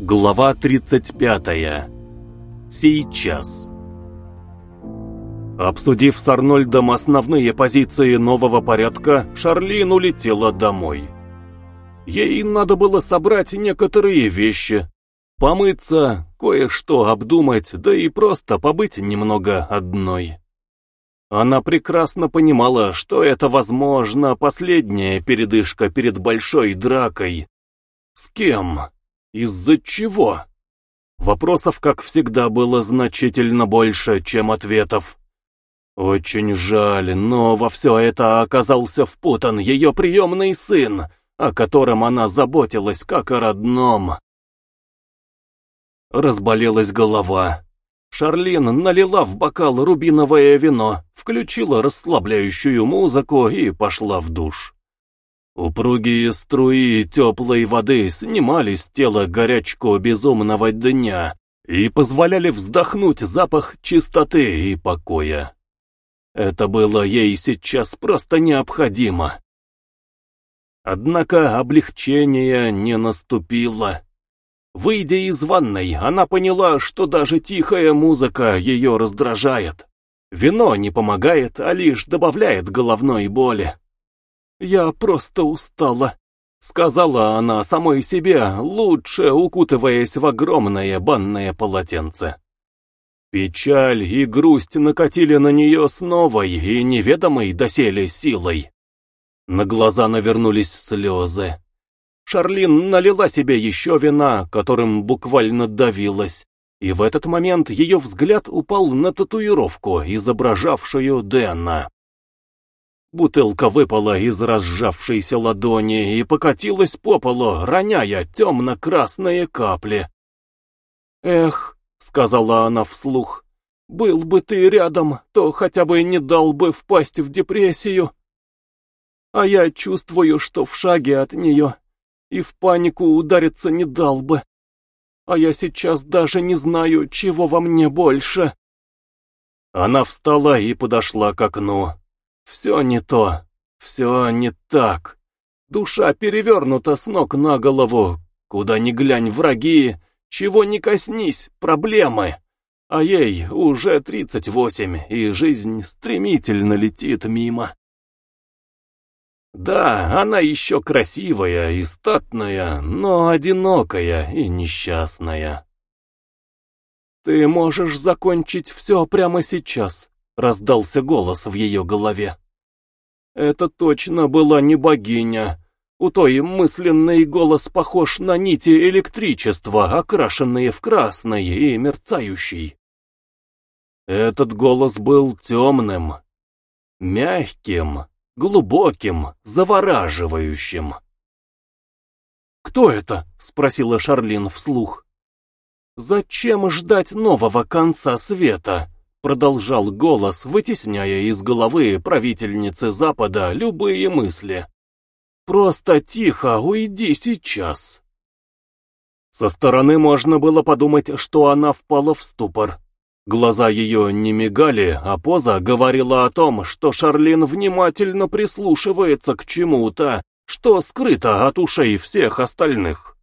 Глава 35. Сейчас. Обсудив с Арнольдом основные позиции нового порядка, Шарлин улетела домой. Ей надо было собрать некоторые вещи, помыться, кое-что обдумать, да и просто побыть немного одной. Она прекрасно понимала, что это, возможно, последняя передышка перед большой дракой. С кем? Из-за чего? Вопросов, как всегда, было значительно больше, чем ответов. Очень жаль, но во все это оказался впутан ее приемный сын, о котором она заботилась как о родном. Разболелась голова. Шарлин налила в бокал рубиновое вино, включила расслабляющую музыку и пошла в душ. Упругие струи теплой воды снимали с тела горячку безумного дня и позволяли вздохнуть запах чистоты и покоя. Это было ей сейчас просто необходимо. Однако облегчение не наступило. Выйдя из ванной, она поняла, что даже тихая музыка ее раздражает. Вино не помогает, а лишь добавляет головной боли. «Я просто устала», — сказала она самой себе, лучше укутываясь в огромное банное полотенце. Печаль и грусть накатили на нее с новой и неведомой доселе силой. На глаза навернулись слезы. Шарлин налила себе еще вина, которым буквально давилась, и в этот момент ее взгляд упал на татуировку, изображавшую Дэна. Бутылка выпала из разжавшейся ладони и покатилась по полу, роняя темно-красные капли. «Эх», — сказала она вслух, — «был бы ты рядом, то хотя бы не дал бы впасть в депрессию. А я чувствую, что в шаге от нее, и в панику удариться не дал бы. А я сейчас даже не знаю, чего во мне больше». Она встала и подошла к окну. Все не то, все не так. Душа перевернута с ног на голову. Куда ни глянь, враги, чего ни коснись, проблемы. А ей уже тридцать восемь, и жизнь стремительно летит мимо. Да, она еще красивая и статная, но одинокая и несчастная. «Ты можешь закончить все прямо сейчас», — раздался голос в ее голове. Это точно была не богиня. У той мысленный голос похож на нити электричества, окрашенные в красный и мерцающий. Этот голос был темным, мягким, глубоким, завораживающим. «Кто это?» — спросила Шарлин вслух. «Зачем ждать нового конца света?» Продолжал голос, вытесняя из головы правительницы Запада любые мысли. «Просто тихо, уйди сейчас!» Со стороны можно было подумать, что она впала в ступор. Глаза ее не мигали, а поза говорила о том, что Шарлин внимательно прислушивается к чему-то, что скрыто от ушей всех остальных.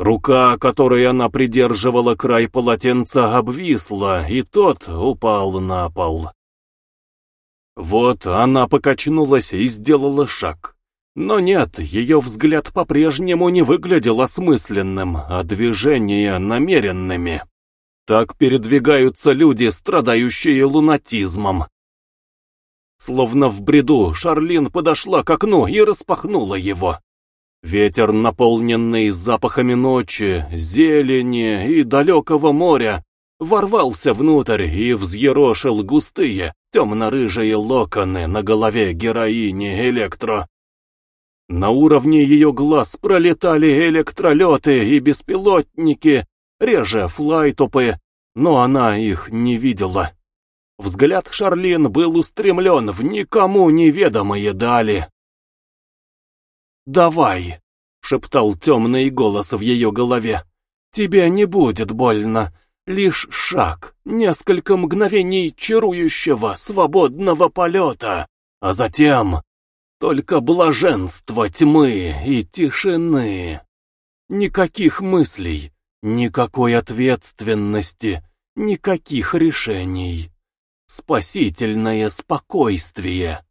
Рука, которой она придерживала край полотенца, обвисла, и тот упал на пол. Вот она покачнулась и сделала шаг. Но нет, ее взгляд по-прежнему не выглядел осмысленным, а движения намеренными. Так передвигаются люди, страдающие лунатизмом. Словно в бреду, Шарлин подошла к окну и распахнула его. Ветер, наполненный запахами ночи, зелени и далекого моря, ворвался внутрь и взъерошил густые, темно-рыжие локоны на голове героини Электро. На уровне ее глаз пролетали электролеты и беспилотники, реже флайтопы, но она их не видела. Взгляд Шарлин был устремлен в никому неведомые дали. «Давай!» — шептал темный голос в ее голове. «Тебе не будет больно. Лишь шаг, несколько мгновений чарующего, свободного полета, а затем только блаженство тьмы и тишины». Никаких мыслей, никакой ответственности, никаких решений. Спасительное спокойствие.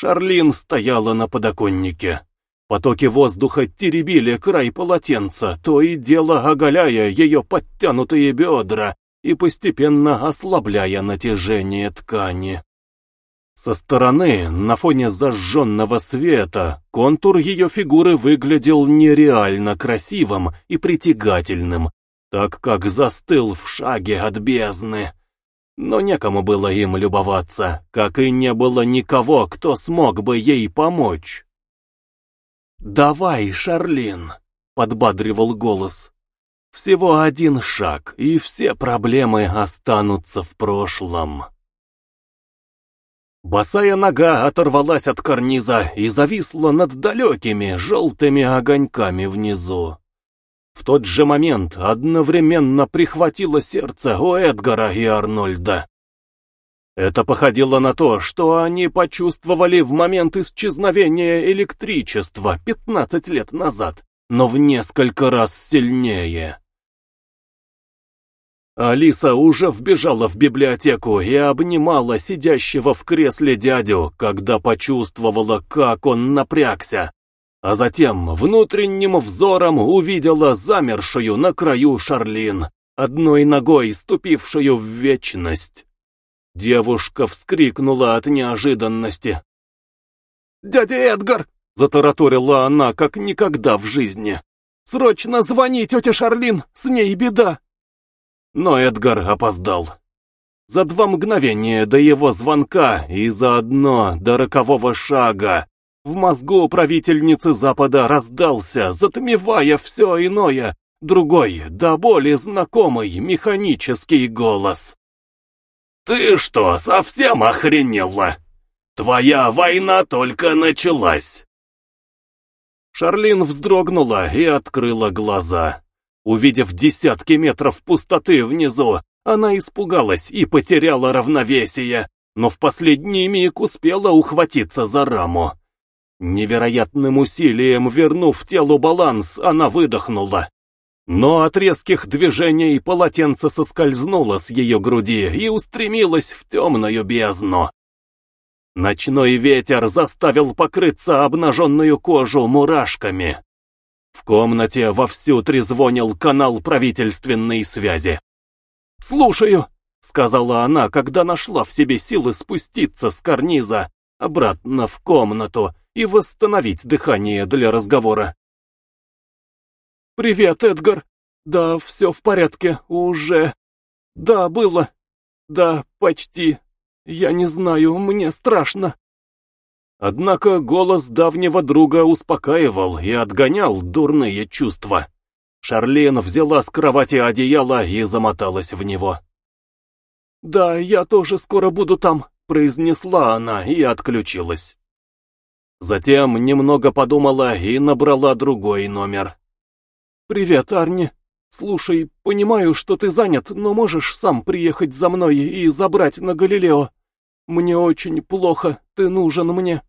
Шарлин стояла на подоконнике. Потоки воздуха теребили край полотенца, то и дело оголяя ее подтянутые бедра и постепенно ослабляя натяжение ткани. Со стороны, на фоне зажженного света, контур ее фигуры выглядел нереально красивым и притягательным, так как застыл в шаге от бездны. Но некому было им любоваться, как и не было никого, кто смог бы ей помочь. «Давай, Шарлин!» — подбадривал голос. «Всего один шаг, и все проблемы останутся в прошлом». Босая нога оторвалась от карниза и зависла над далекими желтыми огоньками внизу. В тот же момент одновременно прихватило сердце у Эдгара и Арнольда. Это походило на то, что они почувствовали в момент исчезновения электричества 15 лет назад, но в несколько раз сильнее. Алиса уже вбежала в библиотеку и обнимала сидящего в кресле дядю, когда почувствовала, как он напрягся а затем внутренним взором увидела замершую на краю Шарлин, одной ногой ступившую в вечность. Девушка вскрикнула от неожиданности. «Дядя Эдгар!» — затараторила она, как никогда в жизни. «Срочно звони, тетя Шарлин, с ней беда!» Но Эдгар опоздал. За два мгновения до его звонка и заодно до рокового шага в мозгу правительницы Запада раздался, затмевая все иное, другой, да более знакомый механический голос. «Ты что, совсем охренела? Твоя война только началась!» Шарлин вздрогнула и открыла глаза. Увидев десятки метров пустоты внизу, она испугалась и потеряла равновесие, но в последний миг успела ухватиться за раму. Невероятным усилием вернув телу баланс, она выдохнула. Но от резких движений полотенце соскользнуло с ее груди и устремилось в темную бездну. Ночной ветер заставил покрыться обнаженную кожу мурашками. В комнате вовсю трезвонил канал правительственной связи. «Слушаю», — сказала она, когда нашла в себе силы спуститься с карниза обратно в комнату и восстановить дыхание для разговора. «Привет, Эдгар. Да, все в порядке, уже. Да, было. Да, почти. Я не знаю, мне страшно». Однако голос давнего друга успокаивал и отгонял дурные чувства. Шарлин взяла с кровати одеяло и замоталась в него. «Да, я тоже скоро буду там», — произнесла она и отключилась. Затем немного подумала и набрала другой номер. «Привет, Арни. Слушай, понимаю, что ты занят, но можешь сам приехать за мной и забрать на Галилео? Мне очень плохо, ты нужен мне».